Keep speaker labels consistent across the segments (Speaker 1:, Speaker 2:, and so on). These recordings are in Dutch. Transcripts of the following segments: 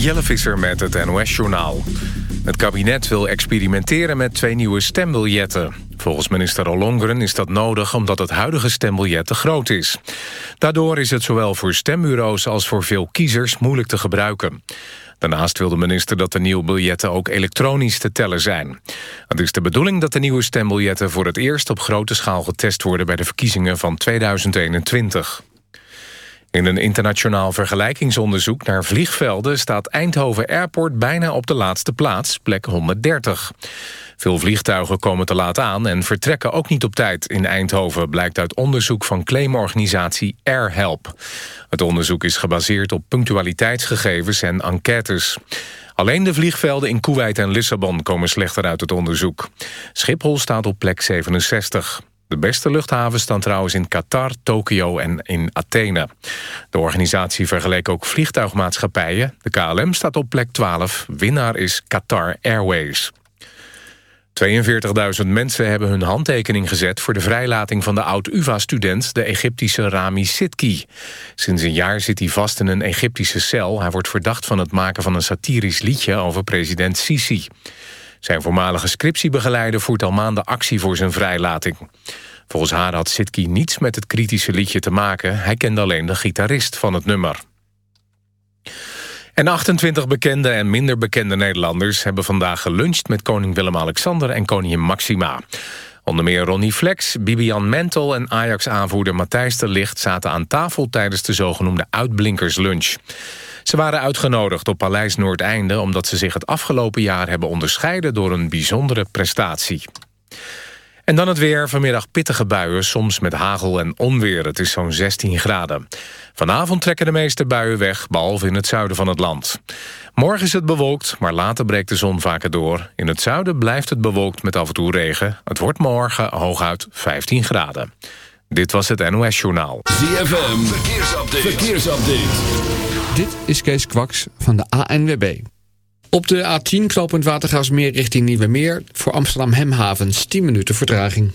Speaker 1: Jelle Visser met het NOS-journaal. Het kabinet wil experimenteren met twee nieuwe stembiljetten. Volgens minister Ollongren is dat nodig omdat het huidige stembiljet te groot is. Daardoor is het zowel voor stembureaus als voor veel kiezers moeilijk te gebruiken. Daarnaast wil de minister dat de nieuwe biljetten ook elektronisch te tellen zijn. Het is de bedoeling dat de nieuwe stembiljetten voor het eerst op grote schaal getest worden bij de verkiezingen van 2021. In een internationaal vergelijkingsonderzoek naar vliegvelden... staat Eindhoven Airport bijna op de laatste plaats, plek 130. Veel vliegtuigen komen te laat aan en vertrekken ook niet op tijd in Eindhoven... blijkt uit onderzoek van claimorganisatie AirHelp. Het onderzoek is gebaseerd op punctualiteitsgegevens en enquêtes. Alleen de vliegvelden in Kuwait en Lissabon komen slechter uit het onderzoek. Schiphol staat op plek 67. De beste luchthavens staan trouwens in Qatar, Tokio en in Athene. De organisatie vergeleek ook vliegtuigmaatschappijen. De KLM staat op plek 12. Winnaar is Qatar Airways. 42.000 mensen hebben hun handtekening gezet... voor de vrijlating van de oud-UvA-student, de Egyptische Rami Sitki. Sinds een jaar zit hij vast in een Egyptische cel. Hij wordt verdacht van het maken van een satirisch liedje over president Sisi. Zijn voormalige scriptiebegeleider voert al maanden actie voor zijn vrijlating. Volgens haar had Sitki niets met het kritische liedje te maken. Hij kende alleen de gitarist van het nummer. En 28 bekende en minder bekende Nederlanders... hebben vandaag geluncht met koning Willem-Alexander en koningin Maxima. Onder meer Ronnie Flex, Bibian Mentel en Ajax-aanvoerder Matthijs de Ligt... zaten aan tafel tijdens de zogenoemde uitblinkerslunch. Ze waren uitgenodigd op Paleis Noordeinde... omdat ze zich het afgelopen jaar hebben onderscheiden... door een bijzondere prestatie. En dan het weer. Vanmiddag pittige buien, soms met hagel en onweer. Het is zo'n 16 graden. Vanavond trekken de meeste buien weg, behalve in het zuiden van het land. Morgen is het bewolkt, maar later breekt de zon vaker door. In het zuiden blijft het bewolkt met af en toe regen. Het wordt morgen hooguit 15 graden. Dit was het NOS Journaal.
Speaker 2: ZFM, verkeersupdate. verkeersupdate.
Speaker 3: Dit is Kees Kwaks van de ANWB. Op de A10 knopend Watergasmeer richting Nieuwemeer... voor Amsterdam Hemhavens 10 minuten vertraging.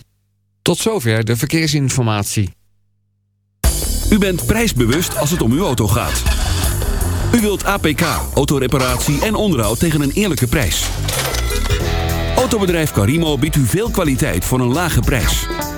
Speaker 3: Tot zover de verkeersinformatie.
Speaker 2: U bent prijsbewust als het om uw auto gaat. U wilt APK, autoreparatie en onderhoud tegen een eerlijke prijs. Autobedrijf Carimo biedt u veel kwaliteit voor een lage prijs.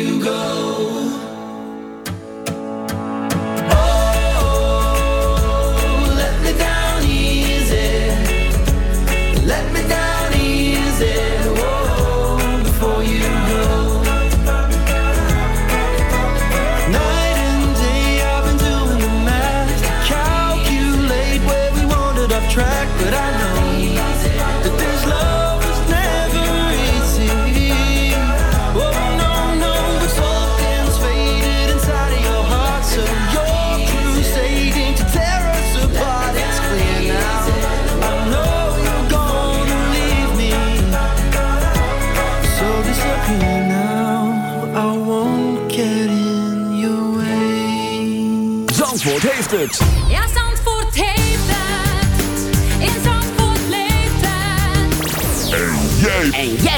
Speaker 4: you go.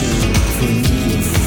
Speaker 5: for
Speaker 6: me.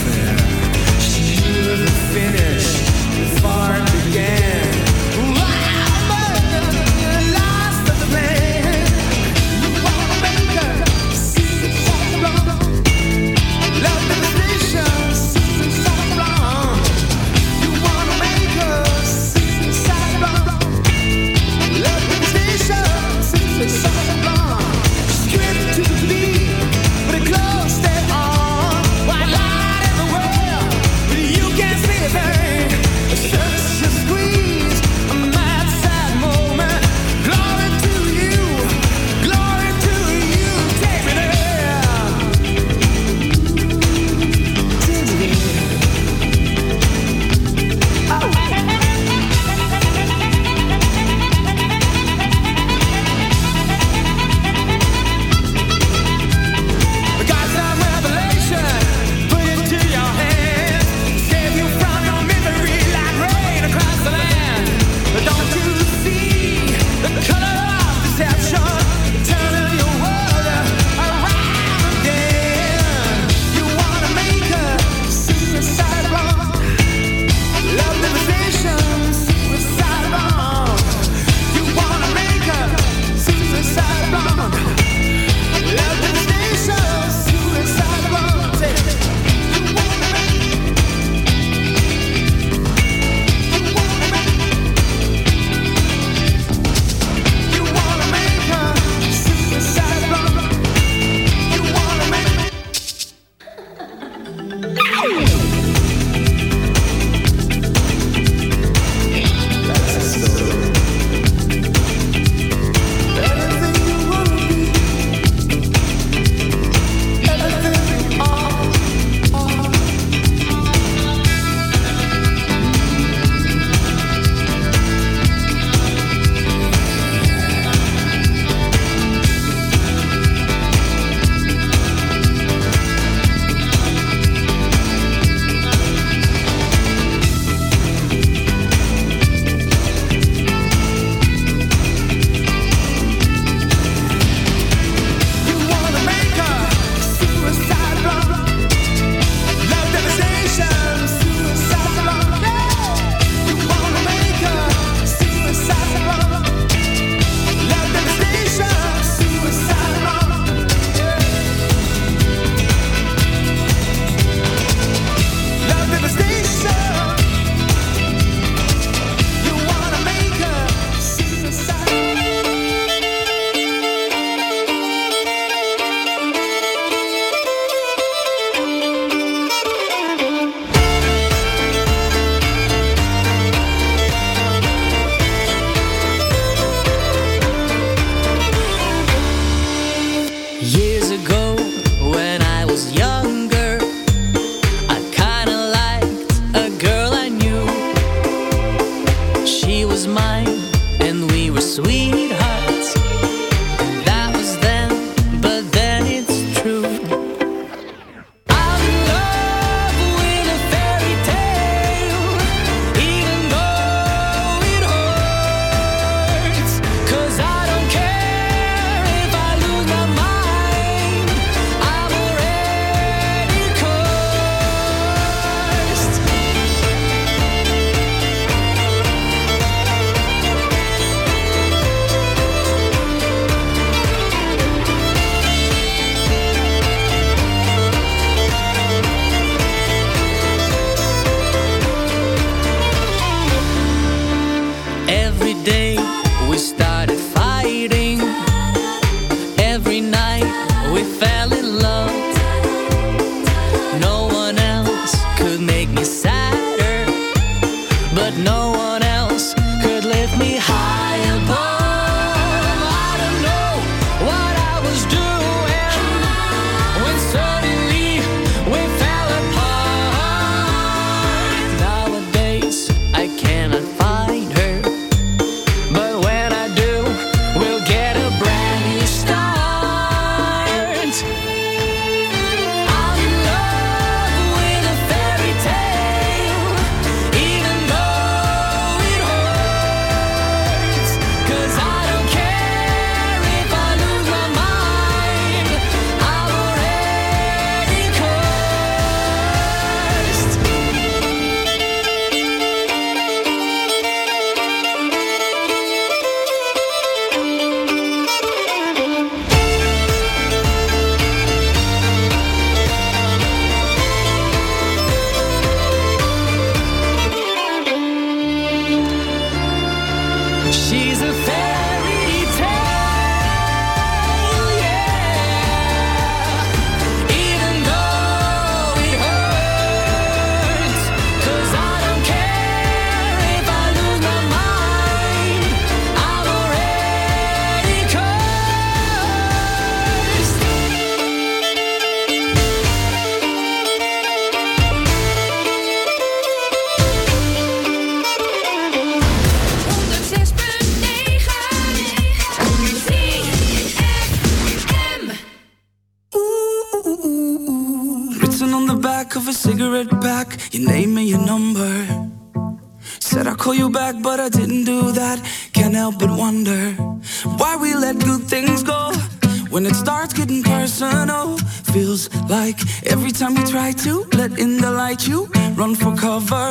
Speaker 7: like every time you try to let in the light, you run for cover.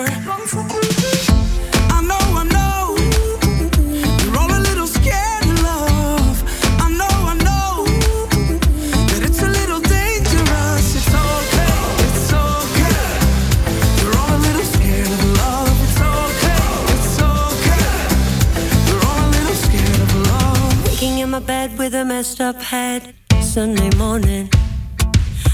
Speaker 7: I know, I know. You're all a little scared of love. I know, I know. That it's a little dangerous. It's okay, it's okay. You're all a little scared of love. It's okay, it's okay. You're all a little scared of love.
Speaker 8: Waking in my bed with a messed up head. Sunday morning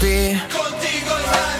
Speaker 6: Contigo, hermano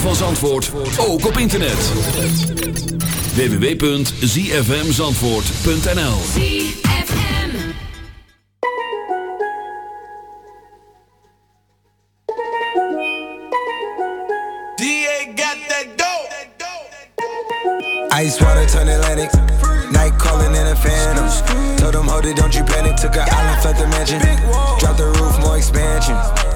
Speaker 2: Van Zandvoort ook op internet. www.zfmzandvoort.nl
Speaker 9: DA got that dope.
Speaker 10: Ice water turn Atlantic. Night calling in a phantom. Told them, hold it, don't you panic. Took an island, fled the mansion. Drop the roof, more expansion.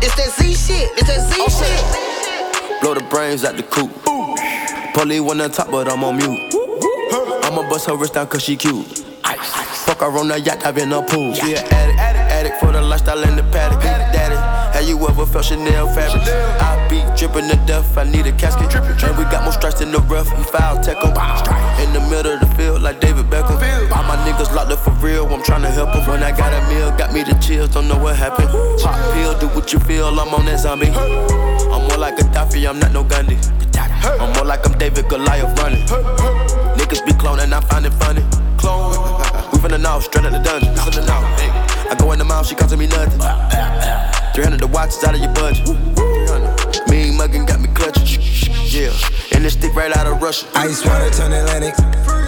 Speaker 11: It's that Z shit, it's that Z shit.
Speaker 12: Blow the brains out the coop. Polly one on top, but I'm on mute. I'ma bust her wrist down cause she cute. Fuck her on the yacht, I've in a pool. She an addict, addict for the lifestyle and the paddock. Daddy, have you ever felt Chanel fabric? I be dripping to death, I need a casket. And we got more strikes in the rough, we foul tech 'em. In the middle of the field, like David Beckham. My niggas locked up for real, I'm trying to help 'em. When I got a meal, got me the chills, don't know what happened. Pop pill, do what you feel, I'm on that zombie. I'm more like a Gaddafi, I'm not no Gandhi. I'm more like I'm David Goliath running. Niggas be cloning, I find it funny. Clone. We the north, straight out the dungeon. I go in the mouth, she costing me nothing. 300 the watch is out of your budget. Mean muggin' got me clutching. Yeah, and this stick right out of Russia.
Speaker 10: Ice water turn Atlantic.